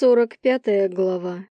Сорок пятая глава.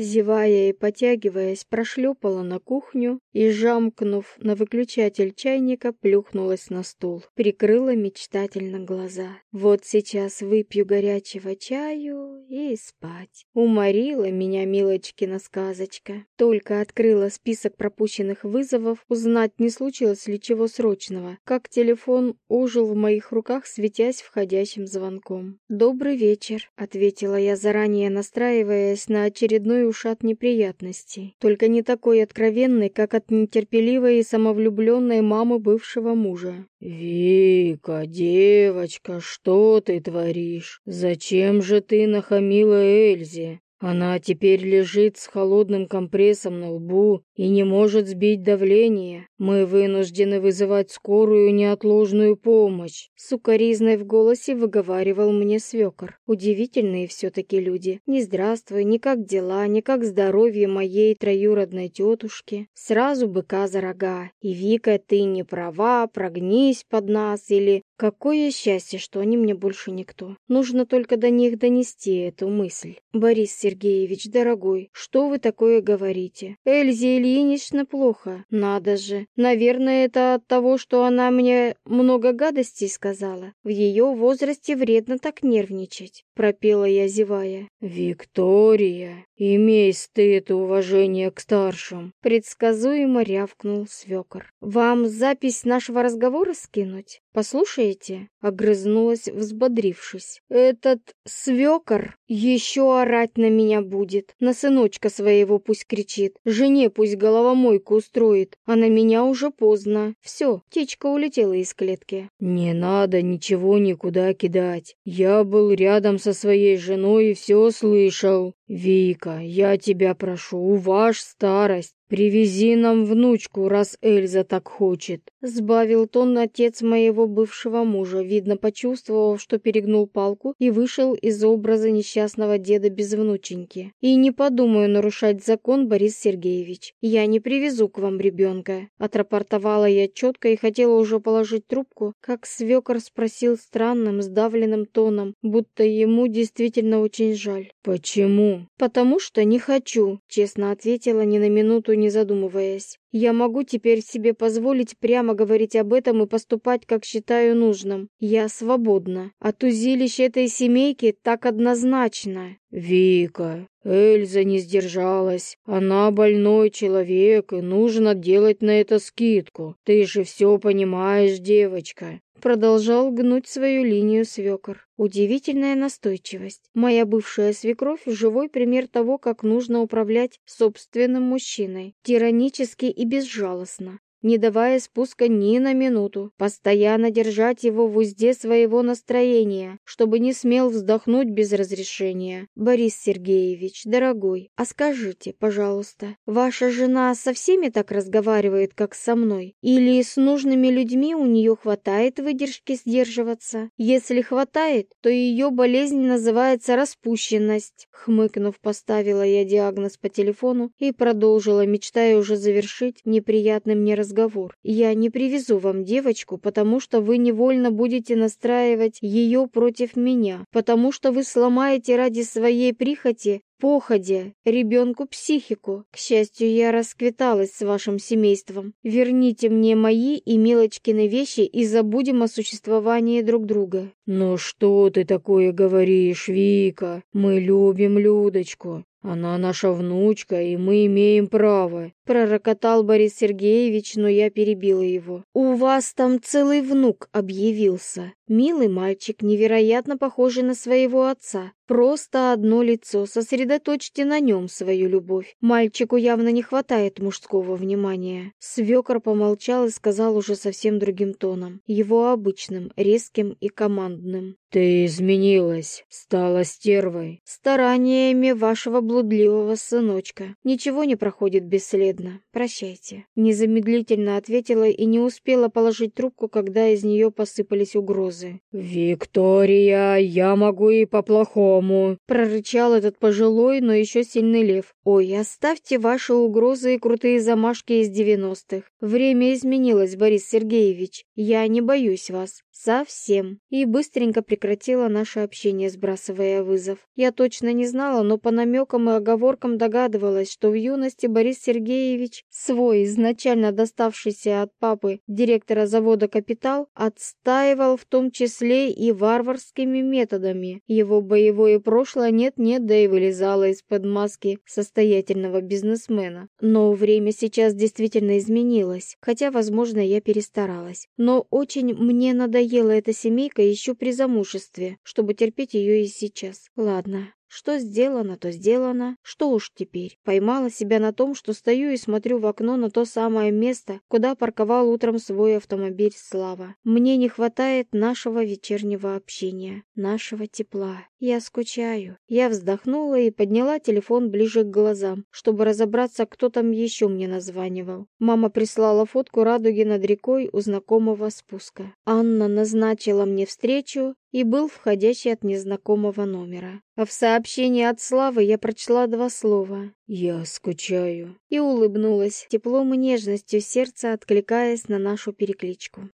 Зевая и потягиваясь, прошлепала на кухню и, жамкнув на выключатель чайника, плюхнулась на стул. Прикрыла мечтательно глаза. Вот сейчас выпью горячего чаю и спать. Уморила меня Милочкина сказочка. Только открыла список пропущенных вызовов, узнать, не случилось ли чего срочного, как телефон ожил в моих руках, светясь входящим звонком. «Добрый вечер», — ответила я, заранее настраиваясь на очередной уж от неприятностей, только не такой откровенный, как от нетерпеливой и самовлюбленной мамы бывшего мужа. «Вика, девочка, что ты творишь? Зачем же ты нахамила Эльзе? Она теперь лежит с холодным компрессом на лбу и не может сбить давление. Мы вынуждены вызывать скорую неотложную помощь. Сукаризной в голосе выговаривал мне свекор. Удивительные все-таки люди. Ни здравствуй, ни как дела, ни как здоровье моей троюродной тетушки. Сразу быка за рога. И Вика, ты не права, прогнись под нас или... Какое счастье, что они мне больше никто. Нужно только до них донести эту мысль. Борис Сергеевич, дорогой, что вы такое говорите? Эльзе Ильинична плохо. Надо же. Наверное, это от того, что она мне много гадостей сказала. В ее возрасте вредно так нервничать. Пропела я, зевая. «Виктория, имей стыд и уважение к старшим!» Предсказуемо рявкнул свекор. «Вам запись нашего разговора скинуть? Послушаете?» Огрызнулась, взбодрившись. «Этот свекор еще орать на меня будет. На сыночка своего пусть кричит. Жене пусть головомойку устроит. А на меня уже поздно. Все, птичка улетела из клетки». «Не надо ничего никуда кидать. Я был рядом со своей женой и все слышал. Вика, я тебя прошу, уваж старость. «Привези нам внучку, раз Эльза так хочет», — сбавил тон отец моего бывшего мужа, видно, почувствовав, что перегнул палку и вышел из образа несчастного деда без внученьки. «И не подумаю нарушать закон, Борис Сергеевич. Я не привезу к вам ребенка», — отрапортовала я четко и хотела уже положить трубку, как свекор спросил странным, сдавленным тоном, будто ему действительно очень жаль. «Почему?» «Потому что не хочу», — честно ответила ни на минуту не задумываясь. Я могу теперь себе позволить прямо говорить об этом и поступать, как считаю нужным. Я свободна. От узилищ этой семейки так однозначно. Вика, Эльза не сдержалась. Она больной человек, и нужно делать на это скидку. Ты же все понимаешь, девочка. Продолжал гнуть свою линию свекор. Удивительная настойчивость. Моя бывшая свекровь – живой пример того, как нужно управлять собственным мужчиной. Тиранически и безжалостно не давая спуска ни на минуту, постоянно держать его в узде своего настроения, чтобы не смел вздохнуть без разрешения. «Борис Сергеевич, дорогой, а скажите, пожалуйста, ваша жена со всеми так разговаривает, как со мной? Или с нужными людьми у нее хватает выдержки сдерживаться? Если хватает, то ее болезнь называется распущенность». Хмыкнув, поставила я диагноз по телефону и продолжила, мечтая уже завершить неприятный мне разговор. Я не привезу вам девочку, потому что вы невольно будете настраивать ее против меня, потому что вы сломаете ради своей прихоти походе ребенку психику. К счастью, я расквиталась с вашим семейством. Верните мне мои и Милочкины вещи и забудем о существовании друг друга». «Ну что ты такое говоришь, Вика? Мы любим Людочку. Она наша внучка, и мы имеем право. Пророкотал Борис Сергеевич, но я перебила его. У вас там целый внук объявился. Милый мальчик, невероятно похожий на своего отца. Просто одно лицо, сосредоточьте на нем свою любовь. Мальчику явно не хватает мужского внимания. Свекор помолчал и сказал уже совсем другим тоном, его обычным, резким и командным. «Ты изменилась, стала стервой». «Стараниями вашего блудливого сыночка. Ничего не проходит бесследно. Прощайте». Незамедлительно ответила и не успела положить трубку, когда из нее посыпались угрозы. «Виктория, я могу и по-плохому», — прорычал этот пожилой, но еще сильный лев. «Ой, оставьте ваши угрозы и крутые замашки из девяностых. Время изменилось, Борис Сергеевич. Я не боюсь вас. Совсем. И быстренько прекратила наше общение, сбрасывая вызов. Я точно не знала, но по намекам и оговоркам догадывалась, что в юности Борис Сергеевич свой, изначально доставшийся от папы, директора завода «Капитал», отстаивал в том числе и варварскими методами. Его боевое прошлое нет-нет, да и вылезало из-под маски состоятельного бизнесмена. Но время сейчас действительно изменилось, хотя, возможно, я перестаралась. Но очень мне надоела эта семейка еще при замужестве, чтобы терпеть ее и сейчас. Ладно, что сделано, то сделано. Что уж теперь. Поймала себя на том, что стою и смотрю в окно на то самое место, куда парковал утром свой автомобиль Слава. Мне не хватает нашего вечернего общения, нашего тепла. Я скучаю. Я вздохнула и подняла телефон ближе к глазам, чтобы разобраться, кто там еще мне названивал. Мама прислала фотку радуги над рекой у знакомого спуска. Анна назначила мне встречу, и был входящий от незнакомого номера. А в сообщении от Славы я прочла два слова «Я скучаю» и улыбнулась, теплом и нежностью сердца откликаясь на нашу перекличку.